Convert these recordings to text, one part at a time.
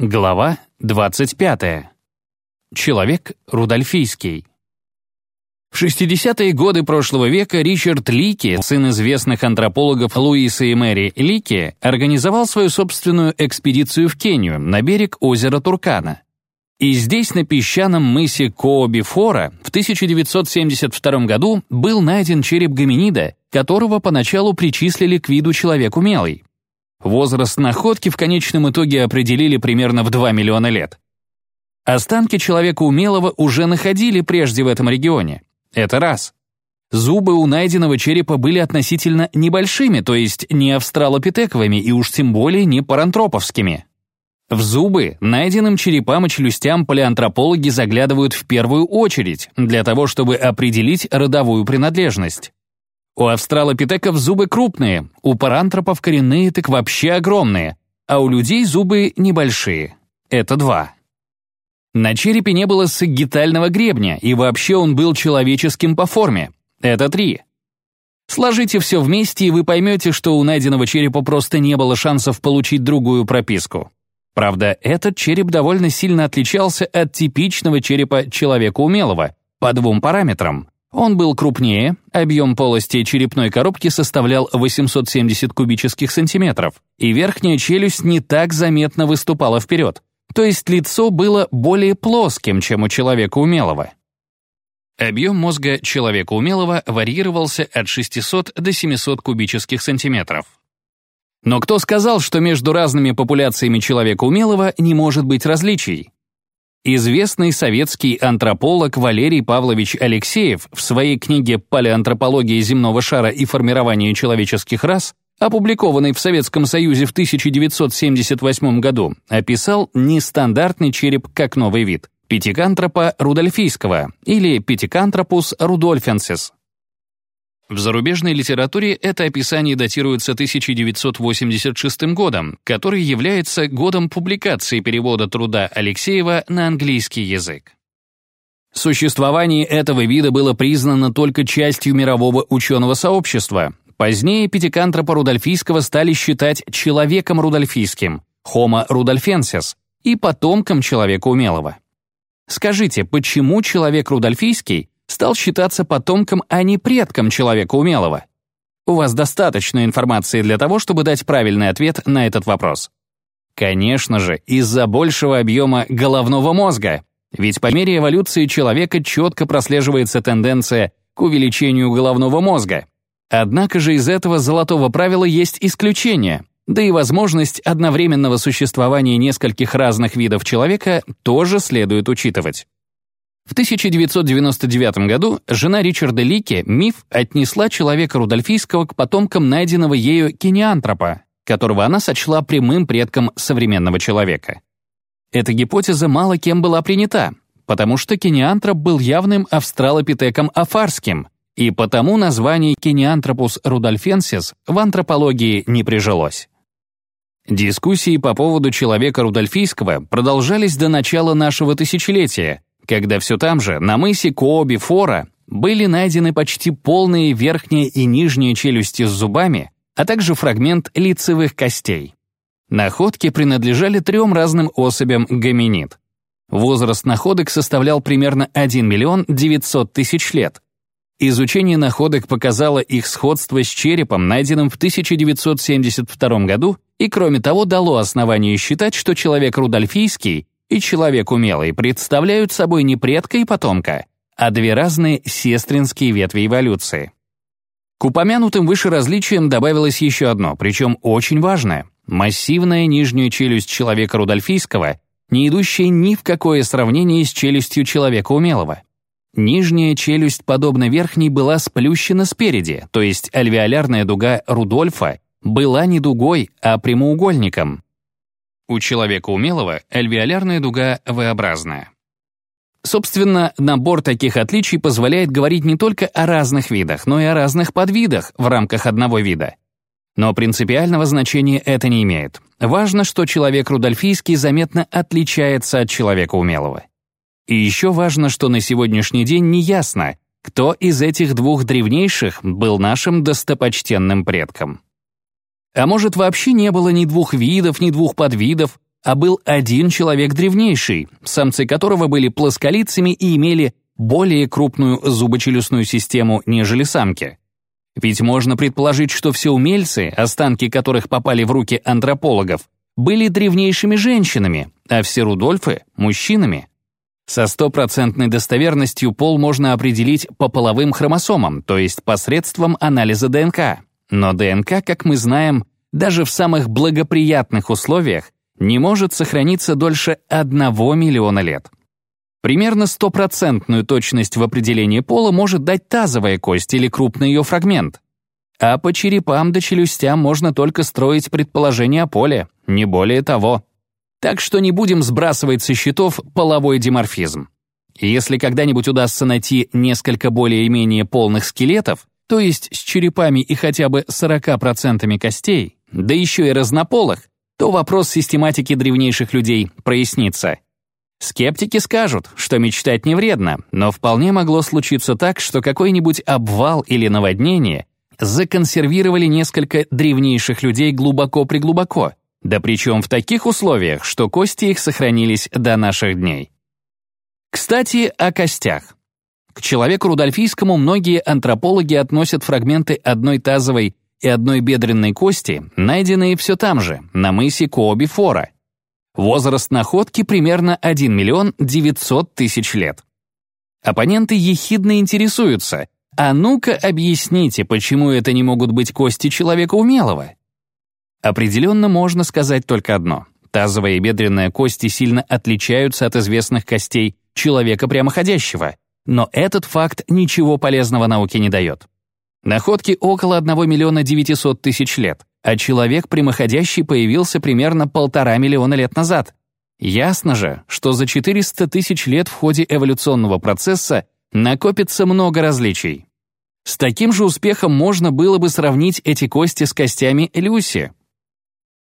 Глава 25. Человек Рудольфийский. В 60-е годы прошлого века Ричард Лики, сын известных антропологов Луиса и Мэри Лики, организовал свою собственную экспедицию в Кению на берег озера Туркана. И здесь, на песчаном мысе Кообифора, в 1972 году был найден череп гоминида, которого поначалу причислили к виду человек умелый. Возраст находки в конечном итоге определили примерно в 2 миллиона лет. Останки человека умелого уже находили прежде в этом регионе. Это раз. Зубы у найденного черепа были относительно небольшими, то есть не австралопитековыми и уж тем более не парантроповскими. В зубы найденным черепам и челюстям палеантропологи заглядывают в первую очередь для того, чтобы определить родовую принадлежность. У австралопитеков зубы крупные, у парантропов коренные так вообще огромные, а у людей зубы небольшие. Это два. На черепе не было сагитального гребня, и вообще он был человеческим по форме. Это три. Сложите все вместе, и вы поймете, что у найденного черепа просто не было шансов получить другую прописку. Правда, этот череп довольно сильно отличался от типичного черепа человека умелого по двум параметрам. Он был крупнее, объем полости черепной коробки составлял 870 кубических сантиметров, и верхняя челюсть не так заметно выступала вперед, то есть лицо было более плоским, чем у человека умелого. Объем мозга человека умелого варьировался от 600 до 700 кубических сантиметров. Но кто сказал, что между разными популяциями человека умелого не может быть различий? Известный советский антрополог Валерий Павлович Алексеев в своей книге «Палеантропология земного шара и формирование человеческих рас», опубликованной в Советском Союзе в 1978 году, описал нестандартный череп как новый вид – пятикантропа рудольфийского или пятикантропус рудольфенсис. В зарубежной литературе это описание датируется 1986 годом, который является годом публикации перевода труда Алексеева на английский язык. Существование этого вида было признано только частью мирового ученого сообщества. Позднее пятикантропа рудольфийского стали считать человеком рудольфийским, Homo rudolfensis, и потомком человека умелого. Скажите, почему человек рудольфийский стал считаться потомком, а не предком человека умелого? У вас достаточно информации для того, чтобы дать правильный ответ на этот вопрос. Конечно же, из-за большего объема головного мозга. Ведь по мере эволюции человека четко прослеживается тенденция к увеличению головного мозга. Однако же из этого золотого правила есть исключение, да и возможность одновременного существования нескольких разных видов человека тоже следует учитывать. В 1999 году жена Ричарда Лики, Миф, отнесла человека Рудольфийского к потомкам найденного ею кинеантропа, которого она сочла прямым предком современного человека. Эта гипотеза мало кем была принята, потому что кинеантроп был явным австралопитеком афарским, и потому название кинеантропус рудольфенсис в антропологии не прижилось. Дискуссии по поводу человека рудольфийского продолжались до начала нашего тысячелетия, когда все там же, на мысе Кооби-Фора, были найдены почти полные верхние и нижние челюсти с зубами, а также фрагмент лицевых костей. Находки принадлежали трем разным особям гоминид. Возраст находок составлял примерно 1 миллион 900 тысяч лет. Изучение находок показало их сходство с черепом, найденным в 1972 году, и кроме того дало основание считать, что человек рудольфийский и человек умелый представляют собой не предка и потомка, а две разные сестринские ветви эволюции. К упомянутым выше различиям добавилось еще одно, причем очень важное. Массивная нижняя челюсть человека рудольфийского, не идущая ни в какое сравнение с челюстью человека умелого. Нижняя челюсть, подобно верхней, была сплющена спереди, то есть альвеолярная дуга Рудольфа была не дугой, а прямоугольником, у человека умелого альвеолярная дуга V-образная. Собственно, набор таких отличий позволяет говорить не только о разных видах, но и о разных подвидах в рамках одного вида. Но принципиального значения это не имеет. Важно, что человек рудольфийский заметно отличается от человека умелого. И еще важно, что на сегодняшний день не ясно, кто из этих двух древнейших был нашим достопочтенным предком. А может, вообще не было ни двух видов, ни двух подвидов, а был один человек древнейший, самцы которого были плосколицами и имели более крупную зубочелюстную систему, нежели самки. Ведь можно предположить, что все умельцы, останки которых попали в руки антропологов, были древнейшими женщинами, а все Рудольфы — мужчинами. Со стопроцентной достоверностью пол можно определить по половым хромосомам, то есть посредством анализа ДНК. Но ДНК, как мы знаем, даже в самых благоприятных условиях не может сохраниться дольше одного миллиона лет. Примерно стопроцентную точность в определении пола может дать тазовая кость или крупный ее фрагмент. А по черепам до челюстям можно только строить предположение о поле, не более того. Так что не будем сбрасывать со счетов половой диморфизм. Если когда-нибудь удастся найти несколько более-менее полных скелетов, то есть с черепами и хотя бы 40% костей, да еще и разнополых, то вопрос систематики древнейших людей прояснится. Скептики скажут, что мечтать не вредно, но вполне могло случиться так, что какой-нибудь обвал или наводнение законсервировали несколько древнейших людей глубоко-приглубоко, да причем в таких условиях, что кости их сохранились до наших дней. Кстати, о костях. К человеку рудольфийскому многие антропологи относят фрагменты одной тазовой и одной бедренной кости, найденные все там же, на мысе Кооби-Фора, Возраст находки примерно 1 миллион 900 тысяч лет. Оппоненты ехидно интересуются, а ну-ка объясните, почему это не могут быть кости человека умелого? Определенно можно сказать только одно. Тазовая и бедренная кости сильно отличаются от известных костей человека прямоходящего, но этот факт ничего полезного науке не дает. Находки около 1 миллиона 900 тысяч лет, а человек прямоходящий появился примерно полтора миллиона лет назад. Ясно же, что за 400 тысяч лет в ходе эволюционного процесса накопится много различий. С таким же успехом можно было бы сравнить эти кости с костями Люси.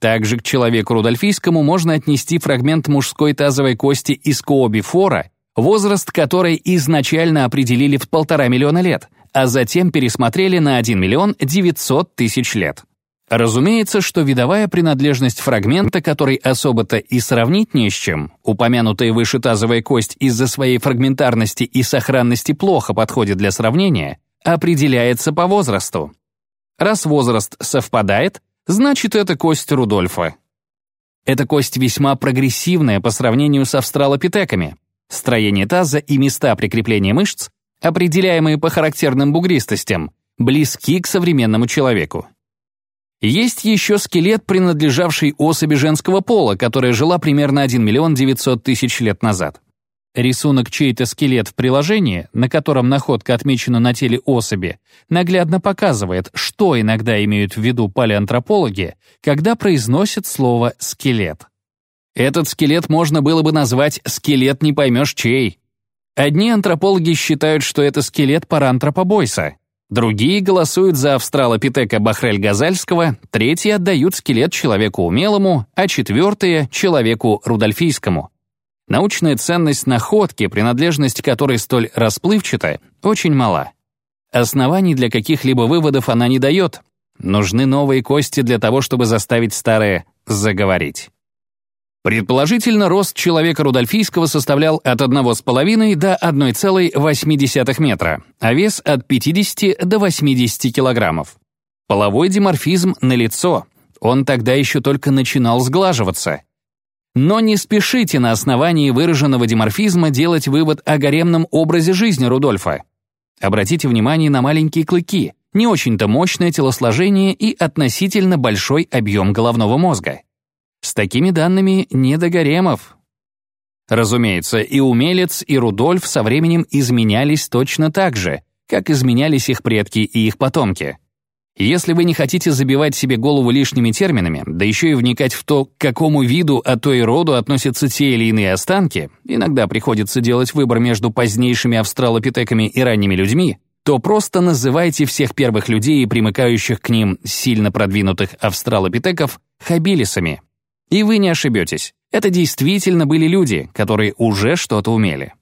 Также к человеку рудольфийскому можно отнести фрагмент мужской тазовой кости из кообифора, возраст которой изначально определили в полтора миллиона лет, а затем пересмотрели на 1 миллион 900 тысяч лет. Разумеется, что видовая принадлежность фрагмента, который особо-то и сравнить не с чем, упомянутая выше тазовая кость из-за своей фрагментарности и сохранности плохо подходит для сравнения, определяется по возрасту. Раз возраст совпадает, значит, это кость Рудольфа. Эта кость весьма прогрессивная по сравнению с австралопитеками. Строение таза и места прикрепления мышц определяемые по характерным бугристостям, близки к современному человеку. Есть еще скелет, принадлежавший особи женского пола, которая жила примерно 1 миллион 900 тысяч лет назад. Рисунок чей-то скелет в приложении, на котором находка отмечена на теле особи, наглядно показывает, что иногда имеют в виду палеантропологи, когда произносят слово «скелет». Этот скелет можно было бы назвать «скелет не поймешь чей», Одни антропологи считают, что это скелет парантропобойса, другие голосуют за австралопитека Бахрель-Газальского, третьи отдают скелет человеку умелому, а четвертые — человеку рудольфийскому. Научная ценность находки, принадлежность которой столь расплывчата, очень мала. Оснований для каких-либо выводов она не дает. Нужны новые кости для того, чтобы заставить старые заговорить. Предположительно, рост человека рудольфийского составлял от 1,5 до 1,8 метра, а вес от 50 до 80 килограммов. Половой диморфизм налицо, он тогда еще только начинал сглаживаться. Но не спешите на основании выраженного диморфизма делать вывод о гаремном образе жизни Рудольфа. Обратите внимание на маленькие клыки, не очень-то мощное телосложение и относительно большой объем головного мозга. С такими данными не до гаремов. Разумеется, и Умелец, и Рудольф со временем изменялись точно так же, как изменялись их предки и их потомки. Если вы не хотите забивать себе голову лишними терминами, да еще и вникать в то, к какому виду, а то и роду относятся те или иные останки, иногда приходится делать выбор между позднейшими австралопитеками и ранними людьми, то просто называйте всех первых людей и примыкающих к ним сильно продвинутых австралопитеков хабилисами. И вы не ошибетесь. Это действительно были люди, которые уже что-то умели.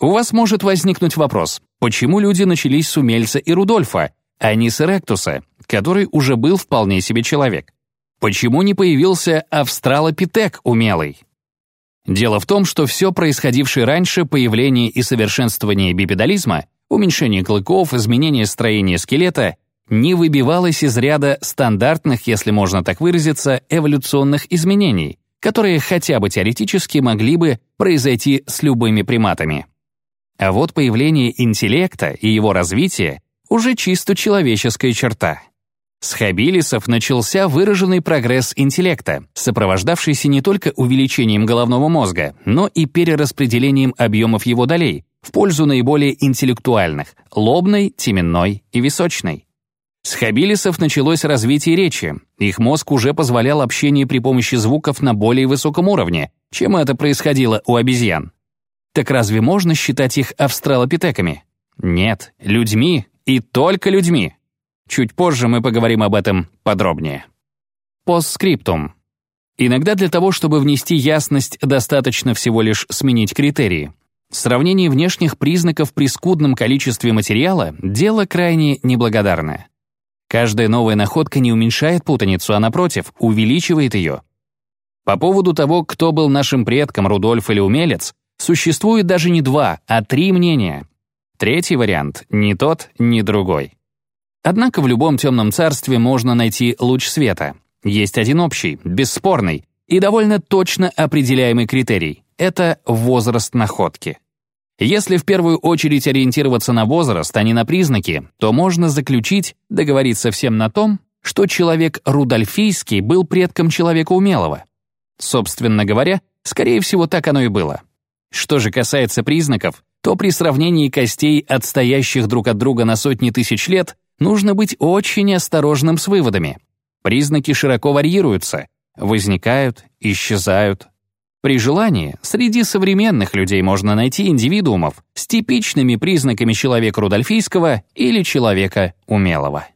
У вас может возникнуть вопрос, почему люди начались с умельца и Рудольфа, а не с Эректуса, который уже был вполне себе человек. Почему не появился австралопитек умелый? Дело в том, что все происходившее раньше, появление и совершенствование бипедализма, уменьшение клыков, изменение строения скелета, не выбивалось из ряда стандартных, если можно так выразиться, эволюционных изменений, которые хотя бы теоретически могли бы произойти с любыми приматами. А вот появление интеллекта и его развитие уже чисто человеческая черта. С хабилисов начался выраженный прогресс интеллекта, сопровождавшийся не только увеличением головного мозга, но и перераспределением объемов его долей в пользу наиболее интеллектуальных — лобной, теменной и височной. С хабилисов началось развитие речи. Их мозг уже позволял общение при помощи звуков на более высоком уровне, чем это происходило у обезьян. Так разве можно считать их австралопитеками? Нет, людьми и только людьми. Чуть позже мы поговорим об этом подробнее. Постскриптум. Иногда для того, чтобы внести ясность, достаточно всего лишь сменить критерии. Сравнение внешних признаков при скудном количестве материала – дело крайне неблагодарное. Каждая новая находка не уменьшает путаницу, а напротив, увеличивает ее. По поводу того, кто был нашим предком, Рудольф или Умелец, существует даже не два, а три мнения. Третий вариант — ни тот, ни другой. Однако в любом темном царстве можно найти луч света. Есть один общий, бесспорный и довольно точно определяемый критерий — это возраст находки. Если в первую очередь ориентироваться на возраст, а не на признаки, то можно заключить, договориться всем на том, что человек Рудольфийский был предком человека умелого. Собственно говоря, скорее всего, так оно и было. Что же касается признаков, то при сравнении костей, отстоящих друг от друга на сотни тысяч лет, нужно быть очень осторожным с выводами. Признаки широко варьируются, возникают, исчезают. При желании среди современных людей можно найти индивидуумов с типичными признаками человека рудольфийского или человека умелого.